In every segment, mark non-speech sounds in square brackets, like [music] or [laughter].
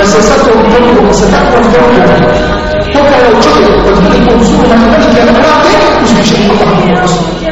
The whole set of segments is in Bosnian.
Allah pokaja da se prvo, da se sa tom prvom, da se takvom prvom, pokaja u čovjeku od velikog zuma i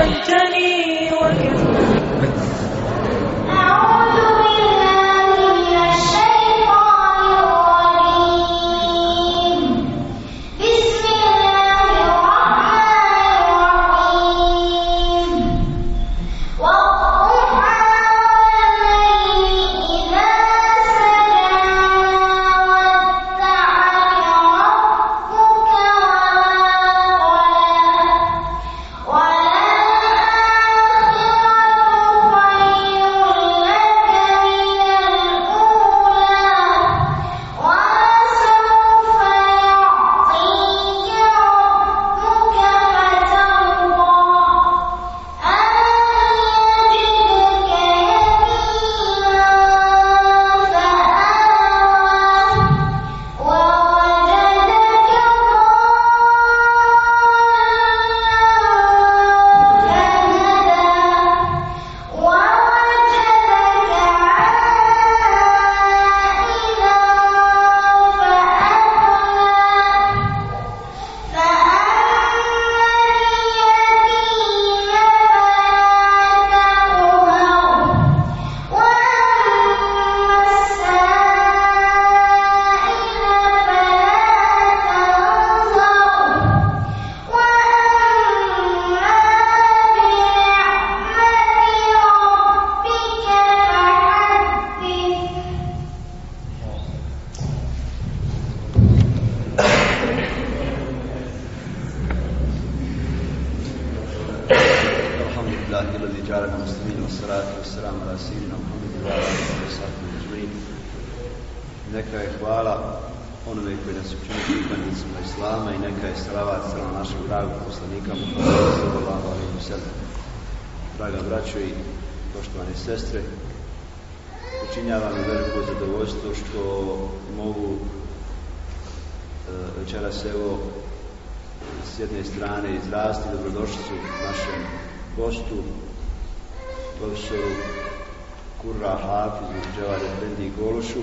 Kurra Hafizu Dževar Efendi Gološu,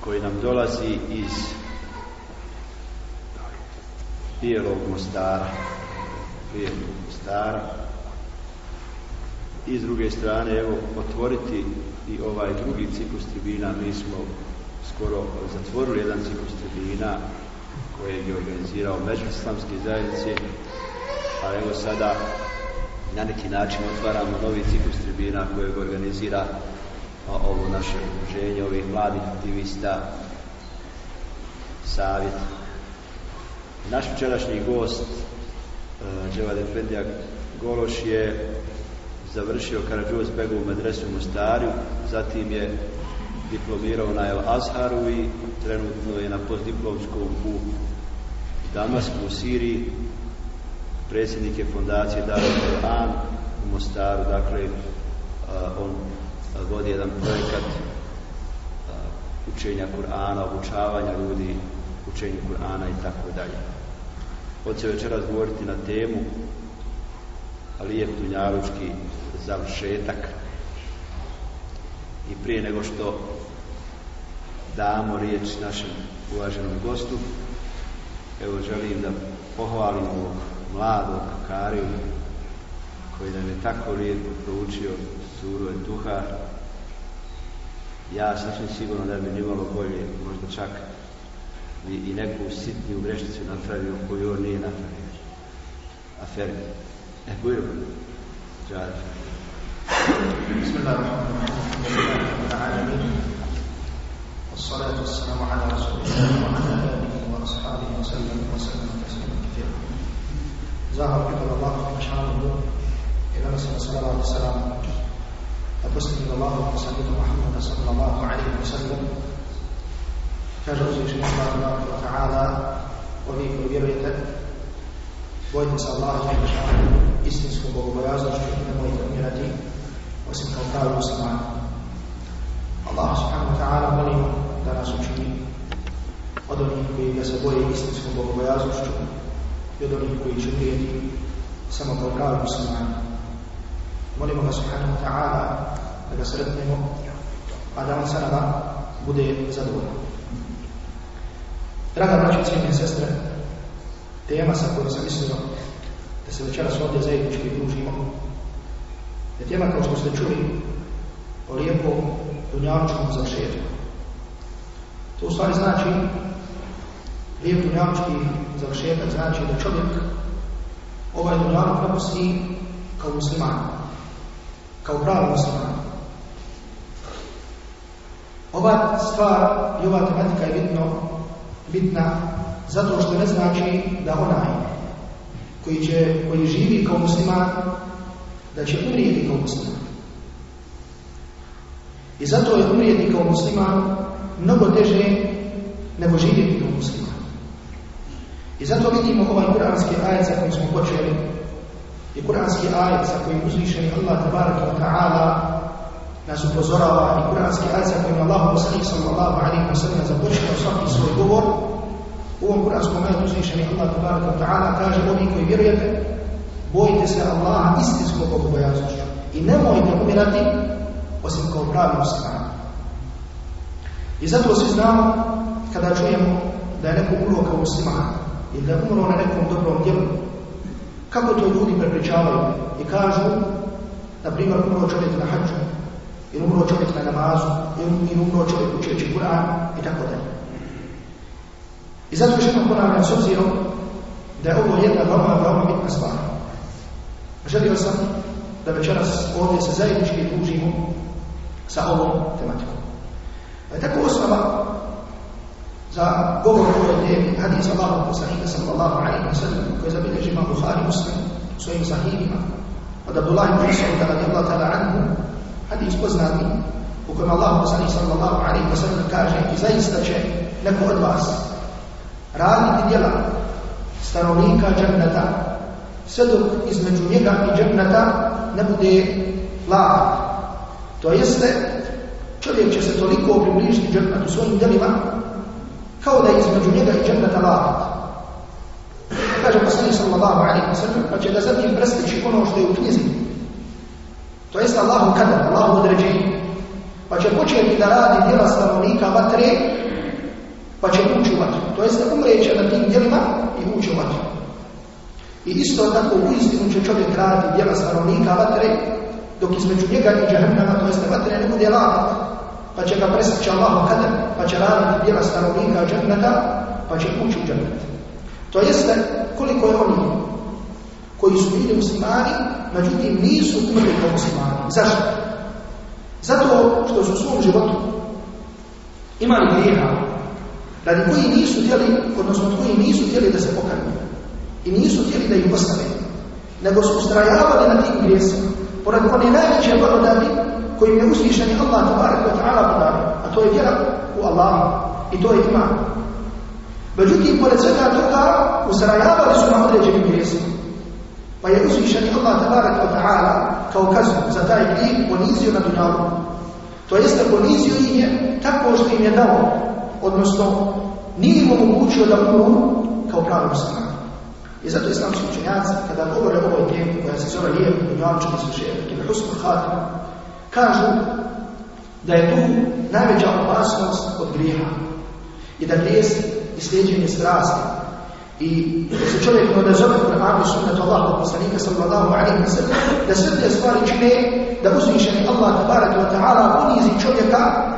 koji nam dolazi iz Bijelog Mostara, Bijelog Mostara, i s druge strane, evo, otvoriti i ovaj drugi ciklus tribina, mi smo skoro zatvorili jedan ciklus tribina kojeg je organizirao Međuslamske zajednice, a evo sada na neki način otvaramo novi ciklus tribina kojeg organizira ovo naše udruženje, ovih mladih aktivista, savjet. Naš včerašnji gost, uh, Dževad Efendija Gološ je završio Karadžuz Begu u medresu Mostaru, zatim je diplomirao na El Azharu i trenutno je na postdiplomskom u Damasku, u Siriji, predsjednik je fondacije Darul Quran u Mostaru, dakle on vodi jedan projekat učenja Kur'ana, obučavanja ljudi učenju Kur'ana i tako dalje. Hoće večeras govoriti na temu Alijep dunjalučki završetak i prije nego što damo riječ našem uvaženom gostu, evo želim da pohvalim ovog mladog Kariju koji nam je tako lijepo proučio suru Duha. Ja sasvim sigurno da bi nimalo bolje, možda čak i, i neku sitniju grešticu napravio koju on nije napravio. Aferi. E, bujro. Džar. بسم الله الرحمن الرحيم الحمد لله رب العالمين والصلاة والسلام على رسول الله وعلى آله وأصحابه وسلم وسلم تسليما كثيرا زهر كتب الله سبحانه إلى نسأل الصلاة والسلام أبسم الله وسلم محمد صلى الله عليه وسلم Allah tabaraka wa ta'ala ovi koji vjerujete bojite se Allaha Đelešanu istinskom bogobojaznošću i nemojte umirati osim kao pravi muslimani. Allah subhanahu wa ta'ala molimo da nas učini od onih koji ga se boje istinskom bogobojaznošću i od onih koji će umrijeti samo kao pravi muslimani. Molimo ga subhanahu wa ta'ala da ga sretnemo, a da on sa nama bude zadovoljan. Draga braća, cijenje sestre, tema sa kojom sam mislio da se večeras ovdje zajednički družimo, je tema kao što ste čuli o lijepom dunjavčkom završetku. To u stvari znači, lijep dunjavnički završetak znači da čovjek ovaj dunjavnik napusti kao musliman, kao pravi musliman. Ova stvar i ova tematika je bitno bitna zato što ne znači da onaj koji, će, koji živi kao musliman da će umrijeti kao musliman. I zato je umrijeti kao musliman mnogo teže nego živjeti kao musliman. I zato vidimo ovaj kuranski ajet sa kojim smo počeli i kuranski ajet sa kojim uzvišeni Allah tabaraka wa ta'ala nas upozorava i kuranski ajet sa kojim Allah poslanik sallallahu alaihi wa sallam započeo svaki svoj govor u ovom kuranskom ajetu uzvišeni Allah tabaraka wa ta'ala kaže oni koji vjerujete bojite se Allaha istinskog bogobojaznošću i nemojte umirati osim kao pravi muslimani. I zato svi znamo kada čujemo da je neko umro kao musliman ili da umro na nekom dobrom djelu kako to ljudi prepričavaju i kažu na primjer umro čovjek na hađu ili umro čovjek na namazu ili umro čovjek učeći Kur'an i tako dalje. I zato još jednom ponavljam s obzirom da je ovo jedna veoma, veoma bitna stvar. Želio sam da večeras ovdje se zajednički družimo sa ovom tematikom. Pa tako osnova za govor o ovoj temi. Hadis Allahu poslanika sallallahu alaihi wa sallam koji zabilježi imam Buhari muslim u svojim sahihima. Od Abdullah ibn Mas'ud radijallahu ta'ala anhu hadis poznati u kojem Allah poslanik sallallahu alaihi wa sallam kaže i zaista će neko od vas raditi djela stanovnika dženneta sve dok između njega i dženneta ne bude lava To jeste, čovjek će se toliko približiti džennetu svojim djelima kao da je između njega i dženneta lahat. Kaže poslanik sallallahu alaihi wa sallam, pa će da zatim prestići ono što je u knjizi. To jest Allahu kadar, Allahu određenje. Pa će početi da radi djela stanovnika vatre pa će ući u vatru. To jeste umreće na tim djelima i ući u vatru. I isto tako u istinu će čovjek raditi djela stanovnika vatre, dok između njega i džahennama, to jeste vatre, ne bude lagat, pa će ga presjeći Allah kadar, pa će raditi djela stanovnika džahennata, pa će ući u džahennet. To jeste koliko je oni koji su bili muslimani, međutim nisu umrli kao muslimani. Zašto? Zato što su u svom životu imali grijeha, radi koji nisu htjeli, odnosno koji nisu htjeli da se pokaju i nisu htjeli da ih postave, nego su ustrajavali na tim grijesima, pored one najveće blagodati kojim je uslišeni Allah tabarak wa ta'ala podario, a to je vjera u Allaha i to je iman. Međutim, pored svega toga, usrajavali su na određenim grijesima. Pa je uzvišeni Allah tabarak wa ta'ala kao kaznu za taj grijeh ponizio na dunjalu. To jeste ponizio im je tako što im je dao odnosno nije im omogućio da umru kao pravi muslimani. I zato islamski učenjaci, kada govore o ovoj temi koja se zove lijep i dunjavnički slušajak ili husnu hatim, kažu da je tu najveća opasnost od grijeha i da grijez i sljeđenje strasti i da se čovjek ne odazove Kur'an i sunnetu Allahu poslanika sallallahu alaihi wa sallam da sve te stvari čine da uzvišeni Allah tabaraka wa ta'ala ponizi čovjeka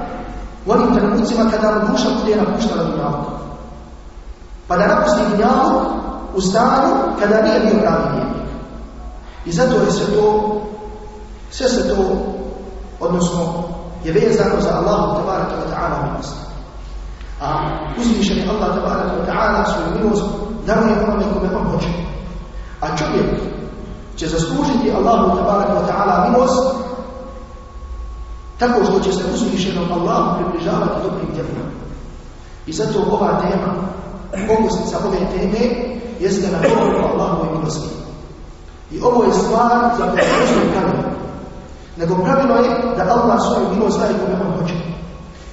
u onim trenucima kada mu duša bude napuštala dunjavka. pa da napusti dunjalu u stanju kada nije bio pravi vjernik. I zato je sve to, sve se to, odnosno, je vezano za Allahu tabaraka wa ta'ala milost. A uzvišen je Allah tabaraka wa ta'ala svoju milost daruje onome kome on hoće. A čovjek će zaslužiti Allahu tabaraka wa ta'ala milost tako što će se uzvišenom Allahu približavati dobrim djelima. I zato ova tema, pokusnica ove teme, jeste na pomogu Allahu i milosti. I ovo je stvar za koju postoji. Nego pravilo je da Allah svoju milost daje kome on hoće.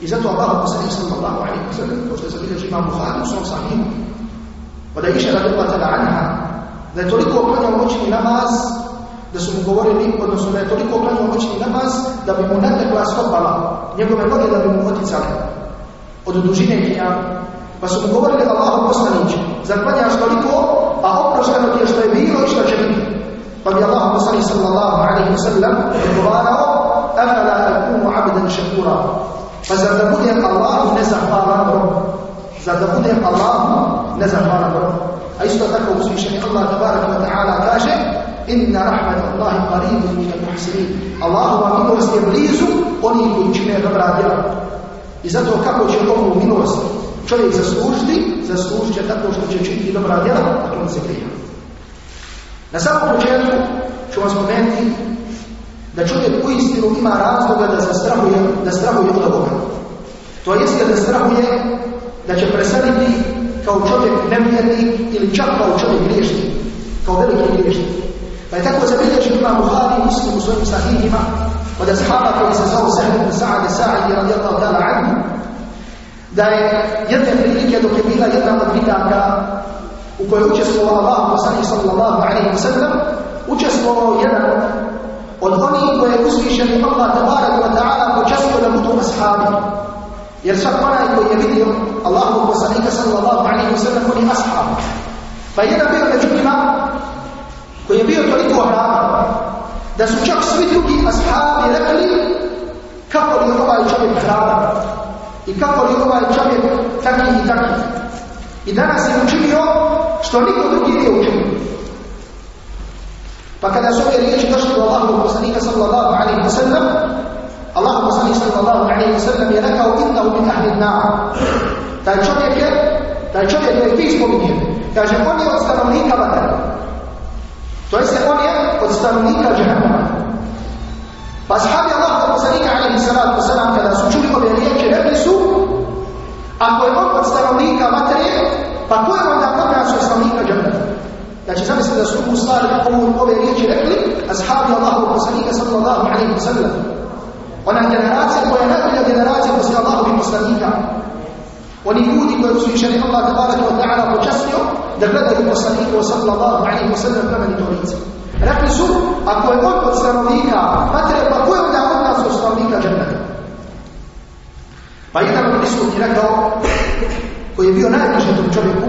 I zato Allah poslanik sallallahu alaihi wa sallam, ko što je zabilježi imam Buhari u svom sahimu, pa da iša radi Allah tada anha, da je toliko oklanjao noćni namaz, da su mu govorili, odnosno da je toliko oklanjao noćni namaz, da bi mu natekla stopala njegove noge da bi mu oticale od dužine kijama. Pa su mu govorili Allahu poslanić, zaklanjaš toliko, a oprošteno ti je što je bilo i što će biti. Pa bi Allah poslanić sallallahu alaihi wa sallam odgovarao, afala akunu abdan šakura. Pa zar da budem Allahu nezahvalan rob? Zar da budem Allahu nezahvalan rob? A isto tako uzvišeni Allah tabaraka wa ta'ala kaže, Inna rahmat Allahi qaribu min al-muhsinin. Allahova milost je blizu oni koji čine dobra djela. I zato kako će ovu milost čovjek zaslužiti, zaslužit će tako što će činiti dobra djela, a to se krije. Na samom početku ću vam spomenuti da čovjek u istinu ima razloga da se strahuje, da strahuje od Boga. To jeste da strahuje da će preseliti kao čovjek nevjernik ili čak kao čovjek griješnik, kao veliki griješnik. Pa je tako zabilježen ima Buhari i Muslim u svojim sahihima od ashaba koji se zvao Sahib ibn Sa'ad Sa'id radijallahu ta'ala anhu da je jedne prilike dok je bila jedna od bitaka u kojoj učestvovao Allah poslanih sallallahu alaihi wa sallam učestvovao jedan od onih koje je uzvišeni Allah tabarak wa ta'ala počastio da budu ashabi jer svak onaj koji je vidio Allahu poslanika sallallahu alaihi wa sallam on je ashab pa jedan bio među njima koji je bio toliko hrabar da su čak svi drugi ashabi rekli kako li ovaj čovjek hrabar i kako li ovaj čovjek taki i taki. I danas je učinio što niko drugi nije učinio. Pa kada su ove riječi došli do Allahu poslanika sallallahu alaihi wa sallam, Allah poslanik sallallahu alaihi wa sallam je rekao innahu min ahli na'am. Taj čovjek je, taj čovjek je ti spominje. Kaže, on je od stanovnika vatra. To jeste, on je od stanovnika džahannama. Pa sahabi Allah poslanika alaihi salatu wasalam kada su čuli ove riječi rekli su ako je on od stanovnika materije pa ko je onda od nas od stanovnika džannata? Znači zamislite da su u stvari ovu, ove riječi rekli ashabi Allah poslanika sallallahu alaihi wasallam ona generacija koja je najbolja generacija poslije Allahovih poslanika oni ljudi koji su išeni Allah tabaraka wa ta'ala počastio da gledaju poslanika sallallahu alaihi wasallam plemenito lice. Rekli su, ako je on od stanovnika materije, pa ko je onda od nas od stanovnika dženneta? Pa jedan od prisutni rekao, koji je bio najbliži tom čovjeku,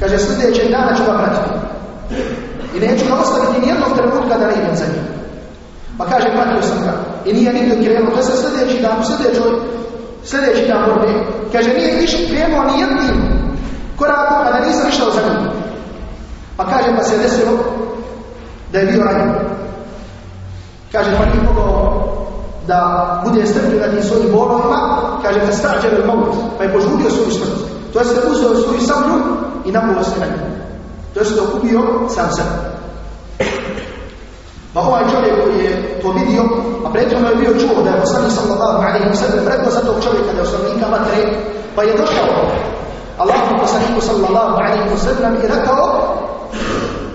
kaže, sljedećeg dana ću ga pratiti. I neću ga ostaviti nijednog trenutka da ne idem za njim. Pa kaže, pratio sam ga. I nije nigdje krenuo, to se sljedeći dan, sljedećoj, sljedeći dan borbe. Kaže, nije više krenuo ni jednim korakom, a da nisam išao za njim. Pa kaže, pa se desilo da je bio ranjen. Kaže, pa nije mogao da bude strpljen na tim svojim bolovima, kaže, da stađe vel maut, pa je požudio svoju smrt. To je uzeo svoju sablju i napao se na nju. To je da ubio sam sebe. Pa ovaj čovjek koji je to vidio, a prethodno je bio čuo da je poslanik sallallahu alaihi wa sallam rekao za tog čovjeka da je osnovnika vatre, pa je došao Allahu poslaniku sallallahu alaihi wa sallam i rekao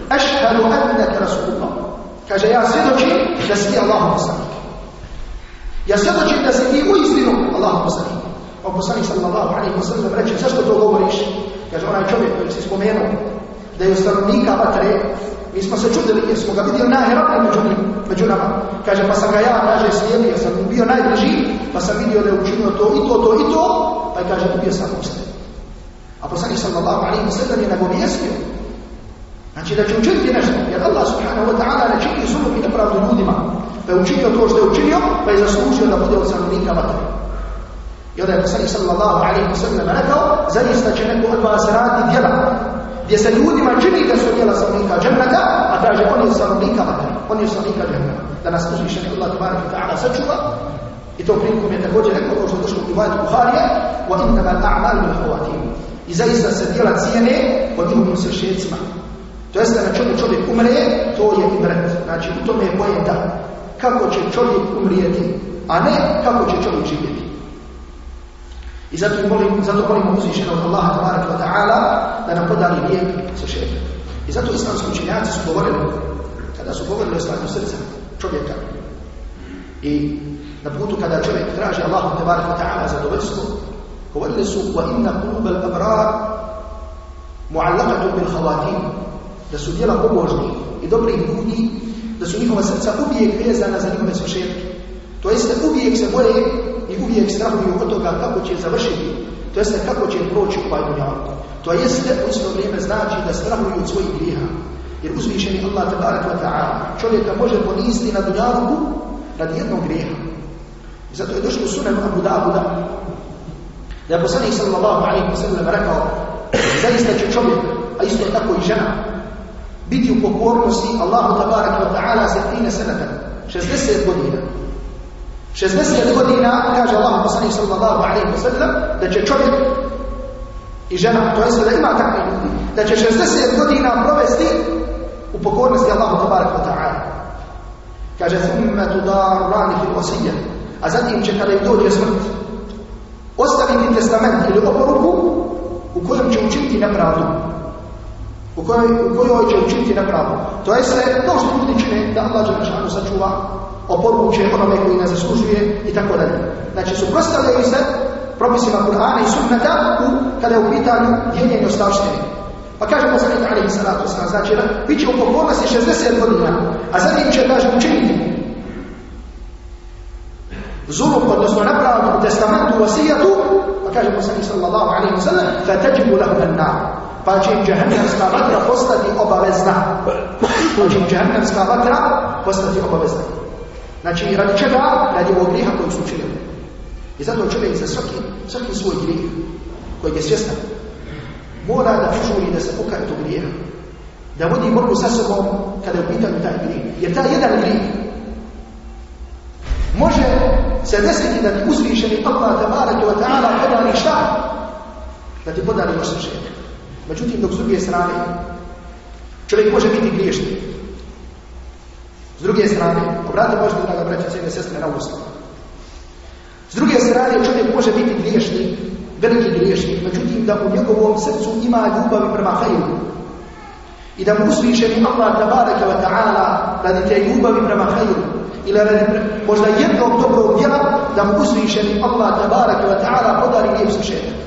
Ašhadu annaka Rasulullah. Kaže, ja svjedočim da si ti Allahu poslanik. Ja svjedočim da si ti u istinu Allahu poslanik. Pa poslanik sallallahu alaihi wa sallam reče, zašto to govoriš? Kaže, onaj čovjek koji si spomenuo, da je u stanovnika vatre, mi smo se čudili jer smo ga vidio najherabniji među, među nama. Kaže, pa sam ga ja, kaže, slijedio, sam bio najbliži, pa sam vidio da je učinio to i to, to i to, pa je kaže, ubio sam usta. A poslanik sallallahu alaihi wa sallam je nagovijestio Znači da će učiniti nešto, jer Allah subhanahu wa ta'ala ne čini zulum i nepravdu ljudima. Da je učinio to što je učinio, pa je zaslužio da bude od stanovnika vatre. I onda je poslanik sallallahu alaihi wa sallam rekao, zaista će neko od vas raditi djela, gdje se ljudima čini da su djela stanovnika džennata, a kaže on je stanovnika vatra, on je stanovnika džennata. Da nas uzvišeni Allah tabarak i ta'ala sačuva, i to prilikom je također rekao kao što došlo u rivajetu Buharija, wa innama al-a'malu bil khawatim. I zaista se djela cijene po njihovim sršecima. To jeste na čemu čovjek umre, to je ibret. Znači u tome je pojenta kako će čovjek umrijeti, a ne kako će čovjek živjeti. I zato molim, zato molimo uzvišenog Allaha tabaraka wa ta'ala da nam podari vijek sa šetom. I zato islamski učenjaci su govorili, kada su govorili o stanju srca čovjeka i na putu kada čovjek traži Allahu tabaraka wa ta'ala zadovoljstvo, govorili su wa inna qulub al-abrar mu'allaqatun bil khawatim da su djela pobožni i dobri ljudi da su njihova srca uvijek vezana za njihove svršetke. To jeste uvijek se boje uvijek strahuju od toga kako će završiti, to jeste kako će proći ovaj dunjavuk. To jeste u isto vrijeme znači da strahuju od svojih griha. Jer uzvišeni Allah tabarak wa ta'ala čovjeka može poniziti na dunjavuku radi jednog griha. I zato je došlo sunan Abu Davuda da je poslanik sallallahu alaihi wa sallam rekao zaista će čovjek, a isto tako i žena, biti u pokornosti Allahu tabarak wa ta'ala za 13 senata, 60 godina. 60 godina, kaže Allah poslanih sallallahu alaihi wa sallam, da će čovjek i žena, to jest da ima takve ljudi, da će 60 godina provesti u pokornosti Allahu tabarak wa ta'ala. Kaže, thumme tudar rani fil osija, a zatim će kada im dođe smrt, ostaviti testament ili oporuku u kojem će učiniti nepravdu. U kojoj, u kojoj će učiniti nepravdu. To jest, to što ljudi čine da Allah Đelešanu sačuva, oporuče onome koji ne zaslužuje i tako dalje. Znači, suprostavljaju se propisima Kur'ana i sunnata u, kada je u pitanju dijeljenje ostavštine. Pa kaže poslanik alaihi salatu wasalam, znači, bit će u pokornosti 60 godina, a zatim će, kaže, učiniti zulum, odnosno nepravdu u testamentu, u vasijatu, pa kaže poslanik sallallahu alaihi wa sallam, fatajibu lahu an-nar. Pa će im džahannamska vatra postati obavezna. Pa će im džahannamska vatra postati obavezna. Znači, radi čega? Radi ovog griha koji su učinili. I zato čovjek za svaki, svaki svoj grih, koji je svjestan, mora da požuri da se pokaje tog grijeha. Da vodi borbu sa sobom kada je u pitanju taj grih. Jer taj jedan grih može se desiti da ti uzvišeni Allah tabaraka wa ta'ala podari šta? Da ti podari još. Međutim, dok s druge strane, čovjek može biti griješnik. S druge strane, obratite možete, draga braća, cijene sestre, na usta. S druge strane, čovjek može biti griješnik, veliki griješnik, međutim, da u njegovom srcu ima ljubav prema hajru. I da mu uzvišeni Allah tabaraka wa ta'ala radi te ljubavi prema hajru, ili radi možda jednog dobrog djela, da mu uzvišeni Allah tabaraka wa ta'ala podari lijep sušetak.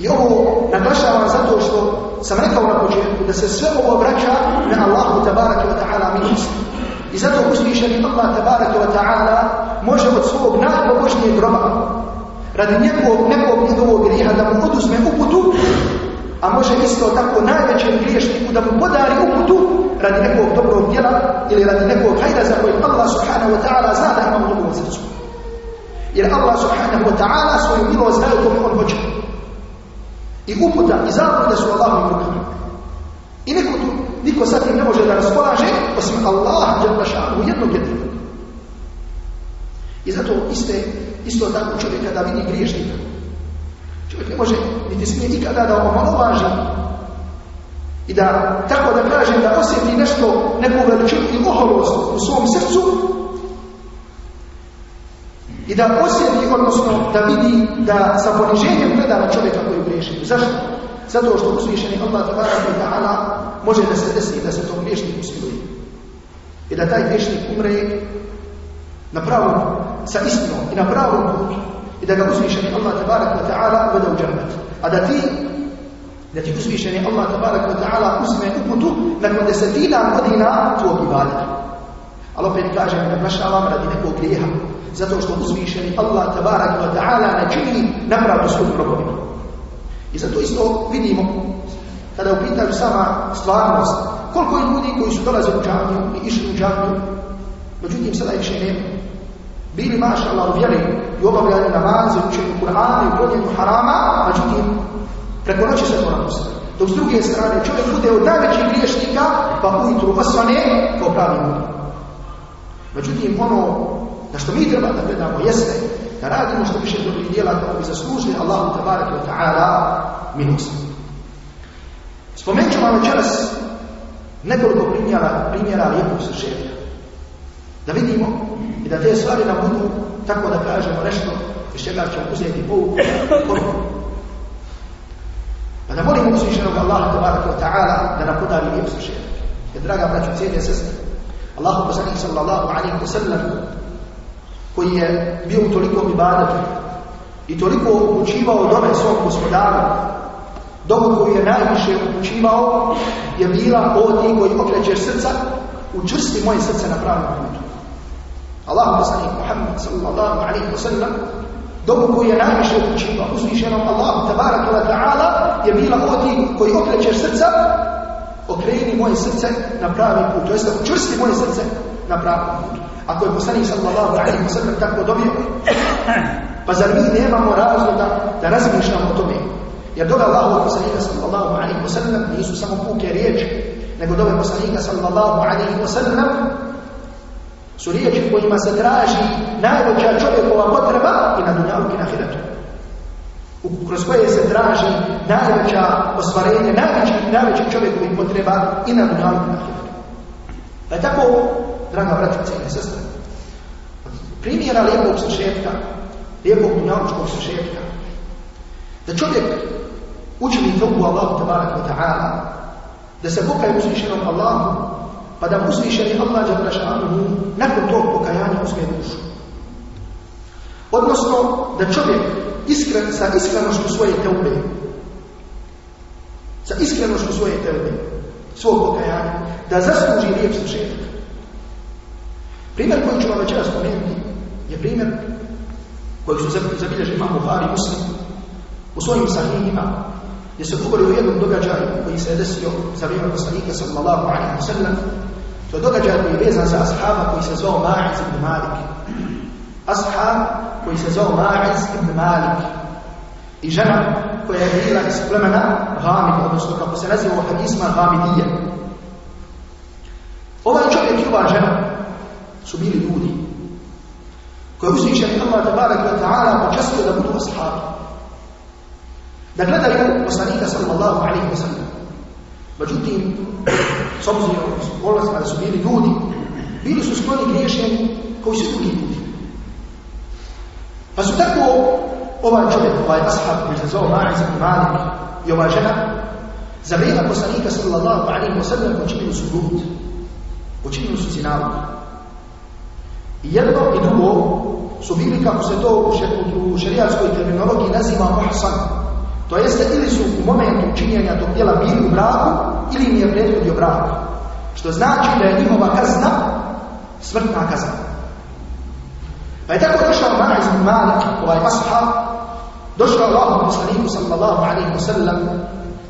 I ovo naglašavam zato što sam rekao na početku da se sve ovo vraća na Allahu tabaraka wa ta'ala milost. I zato uzvišeni Allah tabaraka wa ta'ala može od svog najpobožnijeg groba radi njegovog, nekog njegovog griha da mu oduzme uputu, a može isto tako najvećem griješniku da mu podari uputu radi nekog dobrog djela ili radi nekog hajda za koji Allah subhanahu wa ta'ala zna da ima u njegovom srcu. Jer Allah subhanahu wa ta'ala svoju milost daje kome on hoće. I uputa i zabluda su Allahovim rukama. I niko tu, niko sad ne može da raspolaže, osim Allah, jalla šanu, jednog jedinog. I zato iste, isto tako čovjek kada vidi griješnika, čovjek ne može, niti smije nikada da omalovaži i da, tako da kažem, da osjeti nešto, neku veličinu i oholost u svom srcu i da posjeti, odnosno da vidi da sa poniženjem gleda na čovjeka koji griješi. Zašto? Zato što uzvišeni Allah tabaraka i ta'ala može da se desi da se tom griješniku smiluje. I da taj griješnik umre na pravom, sa istinom i na pravom putu. I da ga uzvišeni Allah tabaraka wa ta'ala uvede u džanet. A da ti, da ti uzvišeni Allah tabaraka wa ta'ala uzme uputu nakon desetina godina tvojeg ibadeta. Ali opet kažem, naglašavam radi nekog grijeha. Zato što uzvišeni Allah tabarak wa ta'ala ne čini napravdu svojim robovima. I zato isto vidimo, kada u pitanju sama stvarnost, koliko je ljudi koji su dolazili u džamiju i išli u džamiju, međutim sada više nema. bili maša Allah u vjeri i obavljali namaze, učenju Kur'ana i klonjenju harama, međutim, preko noći se to napustili. Dok s druge strane čovjek bude od najvećih griješnika, pa ujutru osvane kao pravi ljudi. Međutim, ono na što mi treba da gledamo jeste da radimo što više dobrih djela kako bi zaslužili Allahu tabarak wa ta'ala milost. Spomenut ću vam večeras nekoliko primjera, primjera lijepog sršenja. Da vidimo i da te stvari nam budu, tako da kažemo nešto iz čega ćemo uzeti pouku. Pa da molimo uzvišenog Allaha tabaraka wa ta'ala da nam podari lijep sršenja. Jer draga braću, cijeli sestre, Allahu poslanik sallallahu alaihi wa sallam koji je bio u tolikom ibadetu i toliko učivao dome svog gospodara, dobu koju je najviše učivao je bila ovo ti koji okrećeš srca, učvrsti moje srce na pravom putu. Allahu poslanik Muhammed sallallahu alaihi wa sallam dobu koju je najviše učivao uzvišenom Allahu tabaraka wa ta'ala je bila ovo ti koji okrećeš srca, okreni moje srce na pravi put, to jest da učvrsti moje srce na pravom putu. Ako je poslanik sallallahu alaihi wa sallam tako dobio, [clears throat] pa zar mi nemamo razloga da razmišljamo o tome? Jer doga Allahu poslanika sallallahu alaihi wa sallam nisu samo puke riječi, nego doga poslanika sallallahu alaihi wa sallam su riječi kojima se traži najveća čovjekova potreba i na dunjavu i na hiratu. Kroz koje se traži najveća ostvarenje, najveći, najveći čovjekovih potreba i na dunjavu i na hiratu. Pa je tako draga bratice i sestre, primjera lijepog sušetka, lijepog dunjavučkog sušetka, da čovjek učini tobu Allahu tabaraka wa ta'ala, da se pokaje uzvišenom Allahu, pa da uzvišeni Allah jabra ša'anuhu nakon tog pokajanja uzme dušu. Odnosno, da čovjek iskren, sa iskrenošću svoje teube, sa iskrenošću svoje teube, svog pokajanja, da zasluži lijep sršetka. Primjer koji ću vam večera spomenuti je primjer kojeg su zabilježi imam Buhari muslim u svojim sahihima gdje se govori o jednom događaju koji se je desio za vrijeme poslanika sallallahu alaihi wa sallam. To je događaj koji je vezan za ashaba koji se zvao Ma'iz ibn Malik. Ashab koji se zvao Ma'iz ibn Malik. I žena koja je bila iz plemena Ghamid, odnosno kako se naziva u hadisma Ghamidija. Ovaj čovjek i ova žena su bili ljudi koji uzvišeni Allah tabarak wa ta'ala počastio da budu ashabi. Da gledaju poslanika sallallahu alaihi wa sallam. Međutim, s obzirom s da su bili ljudi, bili su skloni griješeni koji su drugi ljudi. Pa su tako ovaj čovjek, ovaj ashab koji se zove Ma'iz ibn Malik i ova žena, za vrijeme poslanika sallallahu alaihi wa sallam počinili su blud. Počinili su zinalog. I jedno i drugo su bili, kako se to u šerijatskoj terminologiji naziva muhsan. To jeste, ili su u momentu činjenja tog djela bili u braku, ili im je prethodio brak. Što znači da je njihova kazna smrtna kazna. Pa je tako došao Mana iz Malik, ovaj ashab, došao Allahom poslaniku sallallahu alaihi wa sallam,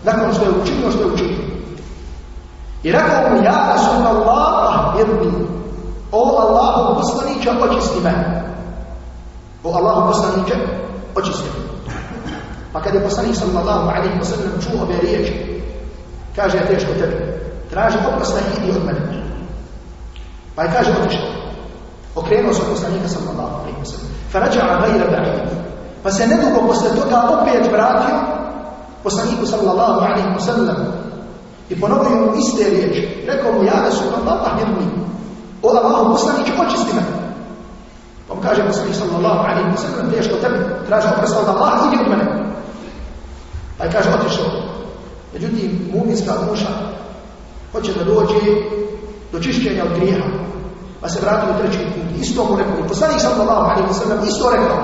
nakon što je učinio što je učinio. I rekao mu, ja Rasulallah, jedni, O Allahu poslaniče, očisti me. O Allahu poslaniče, očisti me. Pa kad je poslanik sallallahu alaihi wa sallam čuo ove riječi, kaže ja teško tebi, traži oprosta i idi od mene. Pa je kaže otišao. Okrenuo se od poslanika sallallahu alaihi wa sallam. Farađa'a gajra ba'id. Pa se nedugo posle toga opet vratio poslaniku sallallahu alaihi wa sallam i ponovio mu iste riječi. Rekao mu, ja da su Allah, pa ah Allahom O Allahu očisti me. Pa mu kaže poslanik sallallahu alaihi wa sallam, teško tebi, traži oprosta od Allaha, idi od mene. Pa je kaže, otišao. Međutim, muminska duša hoće da dođe do čišćenja od grijeha. Pa se vratio u treći put. Isto mu rekao. Poslanik sallallahu alaihi wa sallam isto rekao.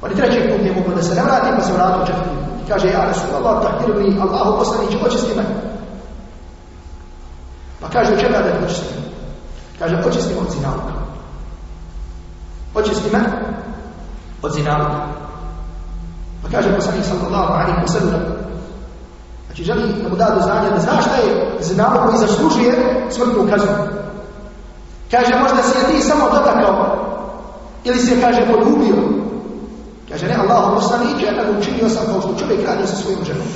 Pa ni treći put je mogu da se ne vrati, pa se vratio u četvrti put. I kaže, ja Rasulallah, tahdirni, Allahu poslaniče, očisti me. Pa kaže, čega da te? Kaže, očisti me od zinaluka. Očisti me od zinaluka. Pa kaže poslanik sallallahu alaihi wa sallam, znači želi da mu da do znanja da zna šta je zinaluk koji zaslužuje smrtnu kaznu. Kaže, možda si je ti samo dotakao Ili se kaže poljubio. Kaže ne, Allah poslaniće, nego učinio sam kao što čovjek radi sa svojom ženom.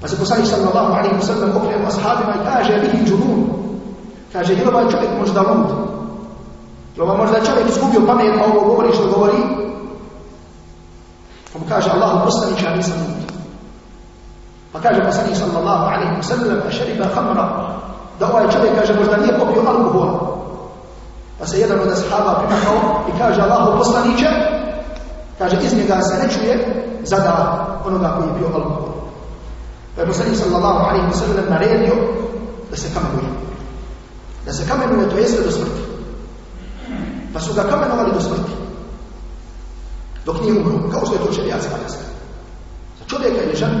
Pa se poslanik sallallahu alaihi wa sallam okrenu ashabima i kaže, vidi džunun. Kaže, je ovaj čovjek možda lud? Je li ovaj možda čovjek izgubio pamet, pa ovo govori što govori? Pa mu kaže, Allahu poslaniće, ja nisam lud. Pa kaže poslanik sallallahu alaihi wa sallam, a šeriba hamra, da ovaj čovjek, kaže, možda nije popio alkohola. Pa se jedan od ashaba primakao i kaže, Allahu poslaniće, kaže, iz njega se ne čuje zada onoga koji je bio alkohol. Pa je poslanik sallallahu alaihi wa sallam naredio da se kamenuje. Se kamenuje, to jeste do smrti. Pa su ga kamenovali do smrti. Dok nije umro, kao što je to šerijatska kazna. Za čovjeka ili ženu,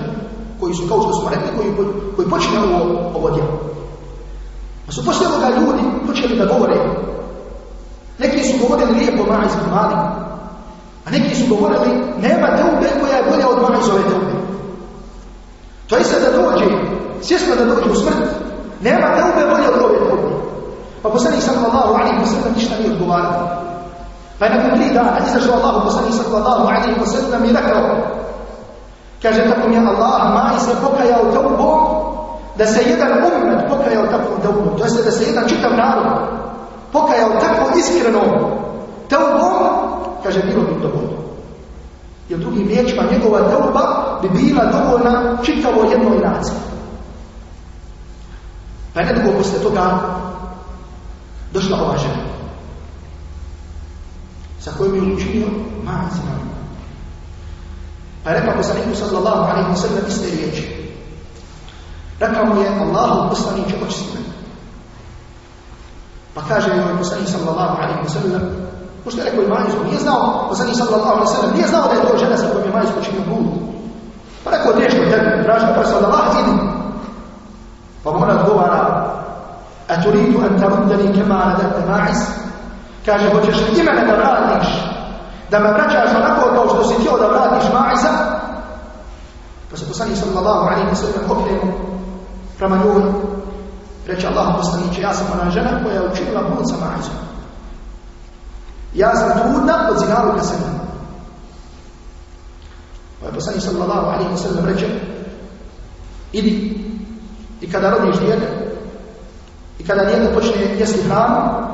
koji su, kao što smo rekli, koji, koji počine ovo, ovo djelo. Pa su poslije ovoga ljudi počeli da govore. Neki su govorili lijepo ma'iz mali, a neki su govorili nema teube koja je bolja od ma'izove teube. To je da dođe, svjesno da dođe u smrt, nema teube bolje od ove teube. Poslanik sallallahu alaihi wa sallam ništa nije odgovarao. Pa je nakon tri dana izašao Allah poslanik sallallahu alaihi wa sallam i rekao, kaže tako mi je Allah, maj se pokajao teubom, da se jedan umet pokajao takvom teubom, to jeste da se jedan čitav narod pokajao tako iskreno teubom, kaže bilo bi dovoljno. Jer drugim riječima njegova teuba bi bila dovoljna čitavo jednoj naciji. Pa je nedugo posle toga došla ova žena sa kojom je učinio mazi na Pa je rekao poslaniku sallallahu alaihi wa sallam iste riječi. Rekao mu je Allahu poslaniće očisti me. Pa kaže joj poslanik sallallahu alaihi wa sallam Pošto je rekao i Majusku, nije znao, poslanik sallallahu alaihi wa sallam, nije znao da je to žena sa kojom je Majusku činio blud. Pa rekao teško tebi, traži pa se od Allah idi. Pa mu ona odgovara, a turidu an tarudani kema nadate ma'is, kaže, hoćeš li ti mene da vratiš, da me vraćaš onako kao što si htio da vratiš ma'isa? pa se poslanik sallallahu alaihi wa sallam okrenu prema njoj, reče Allah poslaniće, ja sam ona žena koja je učinila blud sa ma'izom. Ja sam trudna od zinaluka sa. Pa je poslanik sallallahu alaihi wa sallam reče, idi, i kada rodiš dijete, i kada dijete počne jesti hranu,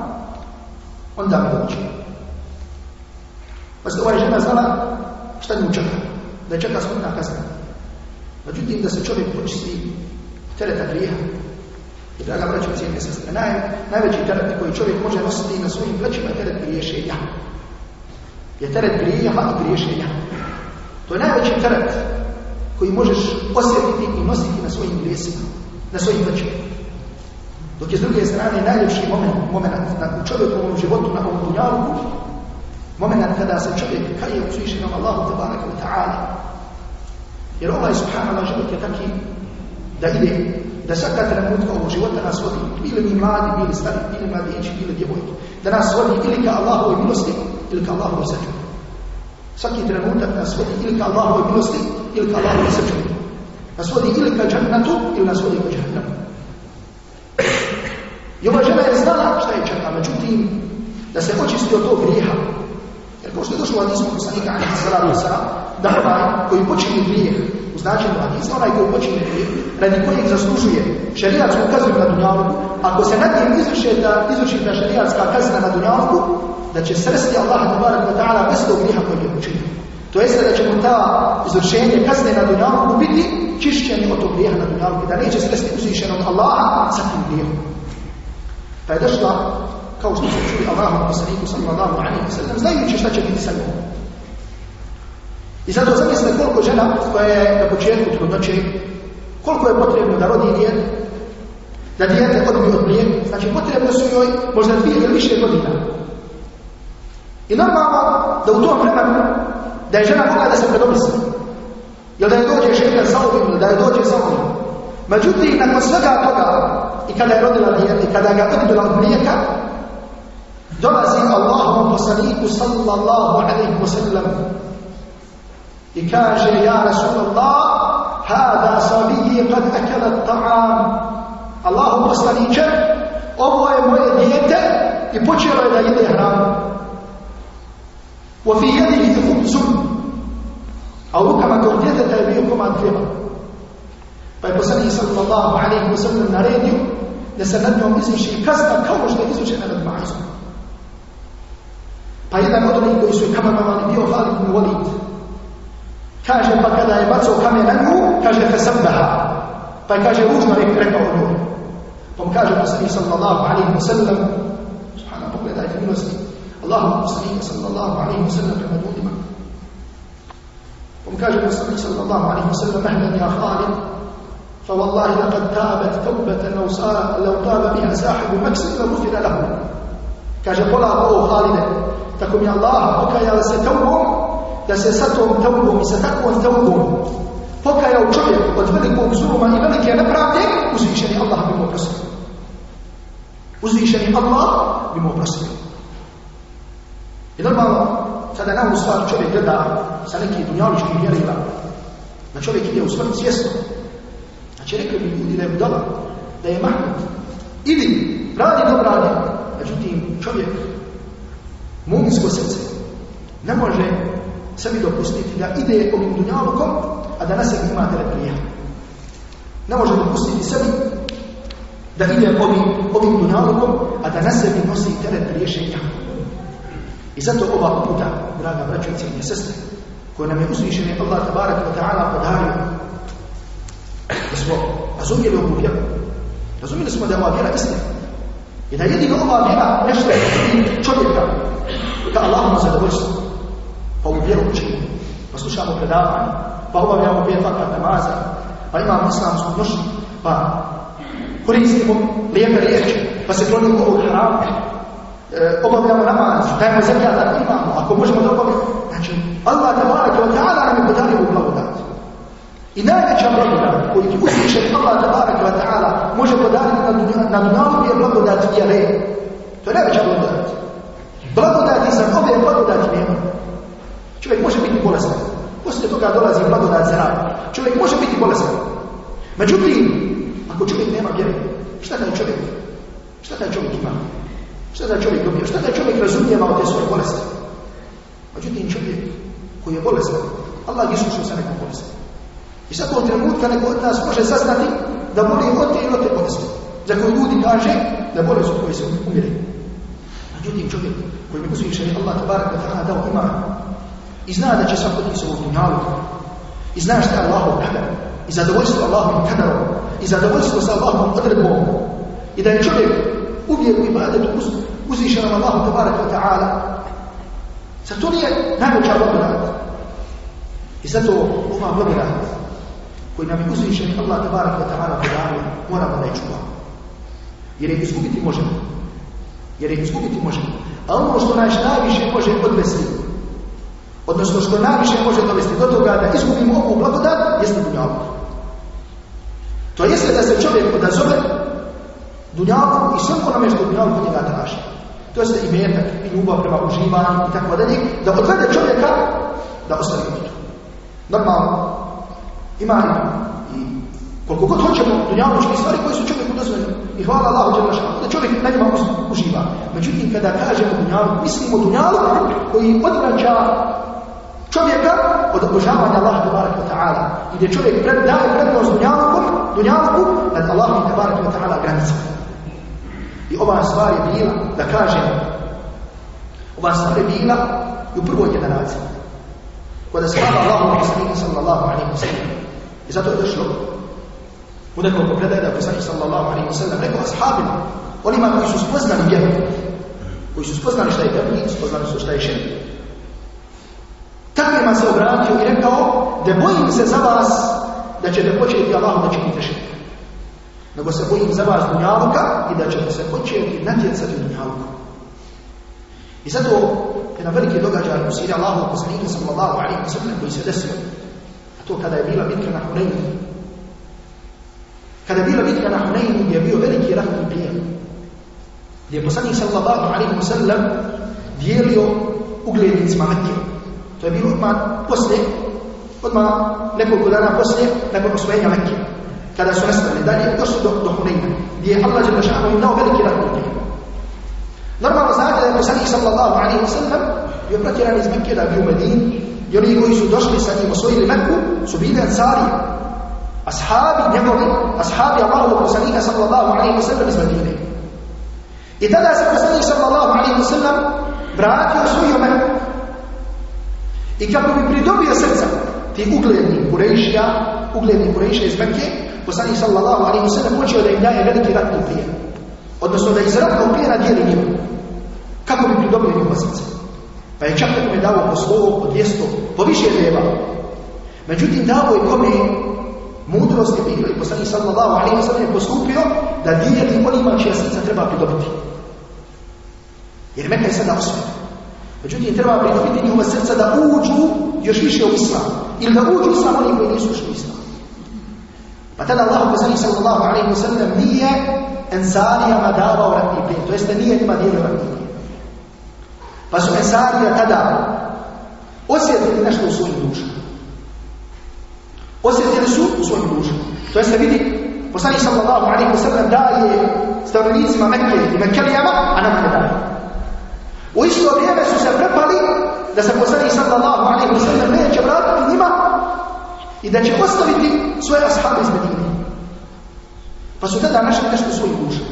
onda mi dođe. Pa se ova žena znala šta nju čeka, da je čeka smutna kazna. Međutim, da se čovjek počisti tereta grijeha, i draga braća cijene sestre, naj, najveći teret koji čovjek može nositi na svojim plećima je teret griješenja. Je teret grijeha i griješenja. To je najveći teret koji možeš osjetiti i nositi na svojim grijesima, na svojim plećima. Dok je s druge strane najljepši moment, moment na, čovjekovom životu na ovom dunjavu, moment kada se čovjek kaje uzvišenom Allahu tabaraka wa ta'ala. Jer ovaj subhanallah život je taki da ide, da svaka trenutka ovog života nas vodi, bili mi mladi, bili stari, bili mladići, bili djevojki, da nas vodi ili ka Allahovoj milosti, ili ka Allahovoj srđu. Svaki trenutak nas vodi ili ka Allahovoj milosti, ili ka Allahovoj srđu. Nas vodi ili ka džannatu, ili nas vodi ka džannamu. I ova žena je znala šta je čeka, međutim, da se očisti od tog grijeha. Jer pošto je došlo u hadismu poslanika Ali Salatu Salam, da onaj koji počini grijeh, u značenju hadisa, onaj koji počini grijeh, radi kojeg zaslužuje šarijatsku kaznu na dunjalku, ako se nad njim izvrši da izvrši ta šarijatska kazna na dunjalku, da će sresti Allah tabarak wa ta'ala bez tog grijeha koji je počinio. To jeste da će mu ta izvršenje kazne na dunjalku biti čišćeni od tog grijeha na dunjalku, da neće sresti uzvišenog Allaha sa tim grijehom. Pa je došla, kao što su čuli Allahom poslaniku sallallahu alaihi wa sallam, znajući šta će biti sa njom. I zato zamislite koliko žena koja je na početku trudnoće, koliko je potrebno da rodi dijete, da dijete odbije od mlijeka, znači potrebno su joj možda dvije ili više godina. I normalno da u tom vremenu, da je žena mogla da se predomisli, Jel da je dođe žena sa ovim, da je dođe sa ovim. Međutim, nakon svega toga, i kada je rodila dijete, i kada ga odbila od mlijeka, dolazi Allahom poslaniku sallallahu alaihi wa sallam i kaže, ja Rasulallah, hada sabiji kad akala ta'am. Allahu poslaniće, ovo je moje dijete i počelo je da jede hranu. وفي يده خبز tog djeteta je bio komad hljeba. Pa je poslanik sallallahu alaihi wa sallam naredio da se nad njom izvrši kazna kao što je izvršena nad majzom. Pa jedan od onih koji su je kamenovali bio Halid ibn Walid. Kaže, pa kada je bacao kamen na nju, kaže, fesabdaha. Pa je, kaže, ružno rek, rekao njoj. Pa mu kaže poslanik sallallahu alaihi wa sallam, subhana, pogledajte milosti, Allahu poslanik sallallahu alaihi wa sallam prema ljudima. Pa mu kaže poslanik sallallahu alaihi wa sallam, ahlan ja Halid, فوالله لقد تابت توبة لو لو تاب بها صاحب مكسب لغفر له كاجا قولا أبو خالدا تكم يا الله بك يا ستوب يا ستوب توب ستقوى التوب بك يا وشبك وتبلغ بوزور ما يبلغ يا نبراتك وزيشني الله بموقسك وزيشني الله بموقسك إذا ما sada nam u stvari čovjek gleda sa nekih dunjaličkih vjerila. Na čovjek ide u smrt svjesno. Znači rekli bi ljudi da je budala, da je mahnut. Ili radi dobro radi. Međutim, čovjek, muminsko srce, ne može sebi dopustiti da ide ovim dunjalukom, a da na sebi ima teleprija. Ne može dopustiti sebi da ide ovim, ovim dunjalukom, a da na sebi nosi teret riješenja. I zato ova uputa, draga braćo i cijenje sestre, koja nam je uzvišen je Allah tabarak wa ta'ala podario da smo razumijeli ovu vjeru. Razumijeli smo da je ova vjera istina. I da jedino ova vjera nešto je čovjeka da Allah mu zadovoljstvo. Pa ovu vjeru učimo. Pa slušamo predavanje. Pa obavljamo pet vakat namaza. Pa imamo islamsku nošnju. Pa koristimo lijepe riječi. Pa se klonimo ovog harama. E, obavljamo namaz. Dajemo zemlja da imamo. Ako možemo da obavljamo. Znači, Allah te barake i ta'ala nam je podario. I najveća blagodat koju ti uzviše Allah tabarak wa ta'ala može podariti na, dunja, na dunjalu je blagodat vjere. To je najveća blagodat. Blagodat iza ove blagodati nema. Čovjek može biti bolestan. Poslije toga dolazi blagodat za rad. Čovjek može biti bolestan. Međutim, ako čovjek nema vjere, šta taj čovjek? Šta taj čovjek ima? Šta taj čovjek dobio? Šta taj čovjek razumijeva od te svoje bolesti? Međutim, čovjek koji je bolestan, Allah iskušao sa nekom bolestom. I sad ovog trenutka neko od nas može saznati da boli od te i od te bolesti. Za koju ljudi kaže da boli su koji se umire. Međutim čovjek koji mi uzvišen je Allah tabarak da ta'ala dao ima i zna da će svako ti se ovog dunjalu i zna šta je Allahov kadar. I zadovoljstvo Allahovim kadarom. I zadovoljstvo sa Allahovom odredbom. I da je čovjek uvijek u ibadetu uz, uzvišenom Allahu tabarak wa ta'ala sad to nije najveća blagodat i zato ova blagodat koji nam je uzvišen Allah tabarak wa ta'ala podario, moramo da je čuvamo. Jer je izgubiti možemo. Jer je izgubiti možemo. A ono što nas najviše može odvesti, odnosno što najviše može dovesti do toga da izgubimo ovu blagodat, jeste dunjalog. To jeste da se čovjek odazove dunjalog i sve onome što dunjalog od njega traži. To jeste i metak, i ljubav prema uživanju i tako dalje, da odvede čovjeka da ostavi to. Normalno, ima i koliko god hoćemo dunjavničke stvari koje su čovjeku dozvoljene. I hvala Allahu dželle šanu da čovjek na njima uživa. Međutim kada kažemo dunjavnik, mislimo dunjavnik koji odvraća čovjeka od obožavanja Allaha tebarek ve taala. I da čovjek pred daje prednost dunjavniku, dunjavniku nad Allahom tebarek ve taala granica. I ova stvar je bila da kažem ova stvar je bila u prvoj generaciji. Kada se hvala Allahu poslanika sallallahu alejhi ve sellem I zato je došlo u nekoliko predaje da je poslanik sallallahu alaihi wa sallam rekao ashabima, onima koji su spoznali vjeru, koji su spoznali šta je tevhid, spoznali su šta je širk. Takvima se obratio i rekao da bojim se za vas da ćete početi Allahu da činite širk. Nego se bojim za vas dunjaluka i da ćete se početi natjecati dunjaluka. I zato jedan veliki događaj u siri Allahu poslanika sallallahu alaihi wa sallam koji se desio to kada je bila bitka na Hunainu. Kada je bila bitka na Hunainu je bio veliki ratni plijen. Gdje je poslanik sallallahu alaihi wa sallam dijelio uglednicima Mekke. To je bilo odmah poslije, odmah nekoliko dana poslije, nakon osvojenja Mekke. Kada su nestali dalje, došli do, do Hunaina. Gdje je Allah je im dao veliki ratni plijen. Normalno znate da je poslanik sallallahu alaihi wa sallam bio protjeran iz Mekke da bi u Medini i oni koji su došli sa njim osvojili Meku, su bili ansari. Ashabi njegovi, ashabi Allahovog poslanika sallallahu alaihi wa sallam iz Medine. I tada se poslanik sallallahu alaihi wa sallam vratio svoju Meku. I kako bi pridobio srca ti ugledni Kurejšija, ugledni Kurejšija iz Mekke, poslanik sallallahu alaihi wa sallam počeo da im daje veliki ratni prijem. Odnosno da iz ratnog plijena dijeli njima. Kako bi pridobio njima srce? Pa je čak nekome dao po slovo, po 200, po više treba. Međutim, dao je kome mudrost je bilo i poslanik sallallahu alaihi wa sallam je postupio da dijeli onima čija srca treba pridobiti. Jer Meka je sada osvijek. Međutim, treba pridobiti njihova srca da uđu još više u islam. Ili da uđu u islam oni koji nisu ušli u islam. Pa tada Allah poslanik sallallahu alaihi wa sallam nije ensarijama davao ratni plin. To jeste nije njima dijelio ratni plin. Pa su ensarija tada osjetili nešto u svojim dušama. Osjetili su u svojim dušama. To jeste vidi, poslani sallallahu alaihi wa sallam daje stanovnicima Mekke i Mekkelijama, a nam ne daje. U isto vrijeme su se prepali da se poslani sallallahu alaihi wa sallam neće vratiti njima i da će ostaviti svoje ashabe iz Medine. Pa su tada našli nešto u svojim dušama.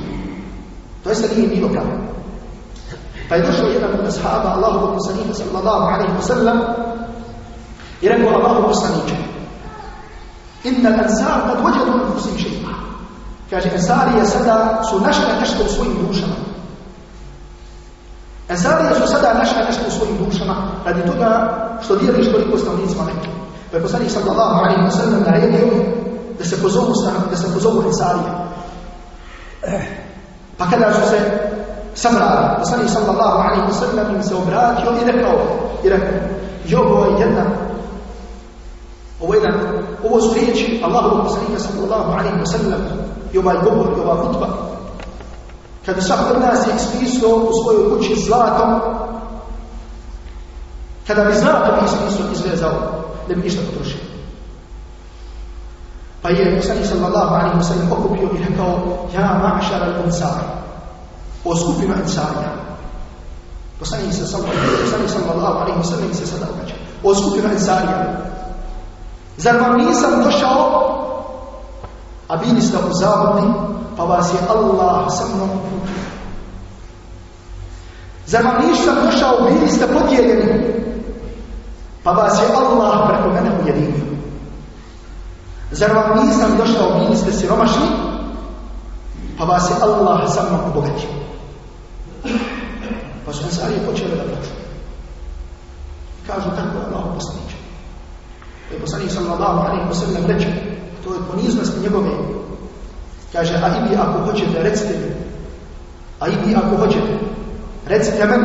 To jeste nije bilo kako. Pa je došao jedan od ashaba Allahu poslanika sallallahu alaihi wa sallam i rekao Allahu poslaniče Inna ansar kad vođenu anfusim šeima. Kaže, ansarije sada su našle nešto u svojim dušama. Ansarije su sada našle nešto u svojim dušama radi toga što dijeliš toliko stavnicima Mekke. Pa je poslanik sallallahu alaihi wa sallam naredio da se pozovu da se pozovu ansarije Pa kada su se sabrali, poslanik sallallahu alaihi wa sallam im se obratio i rekao, i rekao, i ovo je jedna, ovo je jedan, ovo su riječi Allahu poslanika sallallahu alaihi wa sallam i ovaj govor i ova hutba. Kada svak od nas je ispisao u svojoj kući zlatom, kada bi zlato bi ispisao izvezao, ne bi ništa potrošio. Pa je poslanik sallallahu alaihi wa sallam okupio i rekao, ja ma'šar al-ansar, o skupima ansarija. Poslanik se sam poslanik sam Allah, ali sallam se sada obraća. O skupima ansarija. Zar vam nisam došao, a bili ste u zavodni, pa vas je Allah sa mnom uputio. Zar vam nisam došao, bili ste podijeljeni, pa vas je Allah preko mene ujedinio. Zar vam nisam došao, bili ste siromašni, pa vas je Allah sa mnom obogatio. Pa su Ansarije počeli da plaću. Kažu tako je Allah poslaniče. Pa je poslanik sallallahu alaihi wa sallam reče, to je poniznost njegove. Kaže, a i vi ako hoćete, recite mi. A i vi ako hoćete, recite meni,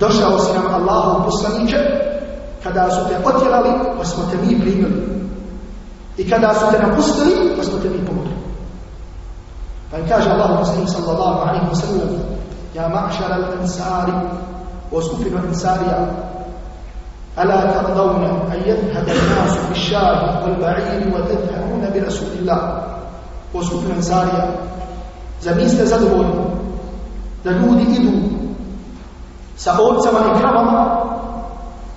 došao si nam Allahu poslaniče, kada su te otjelali, pa smo te mi primili. I kada su te napustili, pa smo te mi pomogli. Allah poslanik sallallahu alaihi wa sallam, ja ma'šara al-ansari, o skupinu ansarija, ألا ترضون أن يذهب الناس بالشاه والبعير وتذهبون برسول الله وسكن أنساريا زميست zadovoljni da ljudi idu sa ovcama i kravama,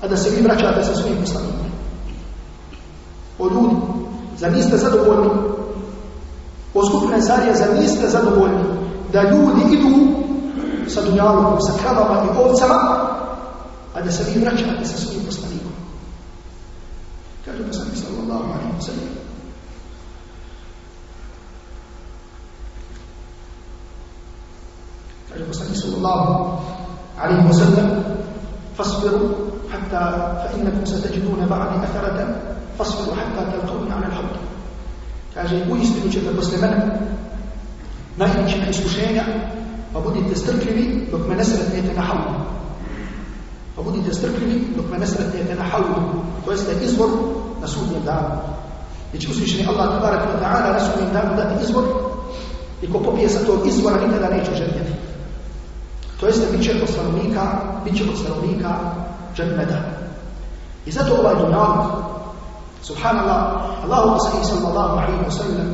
a da se vi vraćate sa svojim poslanima. O ljudi, zar zadovoljni? O skupine Ensarija, zar niste zadovoljni da ljudi idu sa dunjalom, sa kravama i ovcama, a da se vi vraćate sa svojim poslanikom. Kaže poslanik sallallahu alaihi wa sallam. Kaže poslanik sallallahu alaihi wa sallam فاصبروا حتى فإنكم ستجدون بعد أثرة فاصبروا حتى تلقوني على الحوض kaže u istinu ćete posle mene naići na iskušenja pa budite strpljivi dok me ne sretnete na halu. pa budite strpljivi dok me ne sretnete na halu. to jeste izvor na sudnjem danu I će uslišeni Allah tabarak wa ta'ala na sudnjem danu dati izvor i ko popije sa tog izvora nikada neće žernjeti to jeste bit će od stanovnika bit će od stanovnika dženneta i zato ovaj سبحان الله الله وصحيح صلى الله عليه وسلم.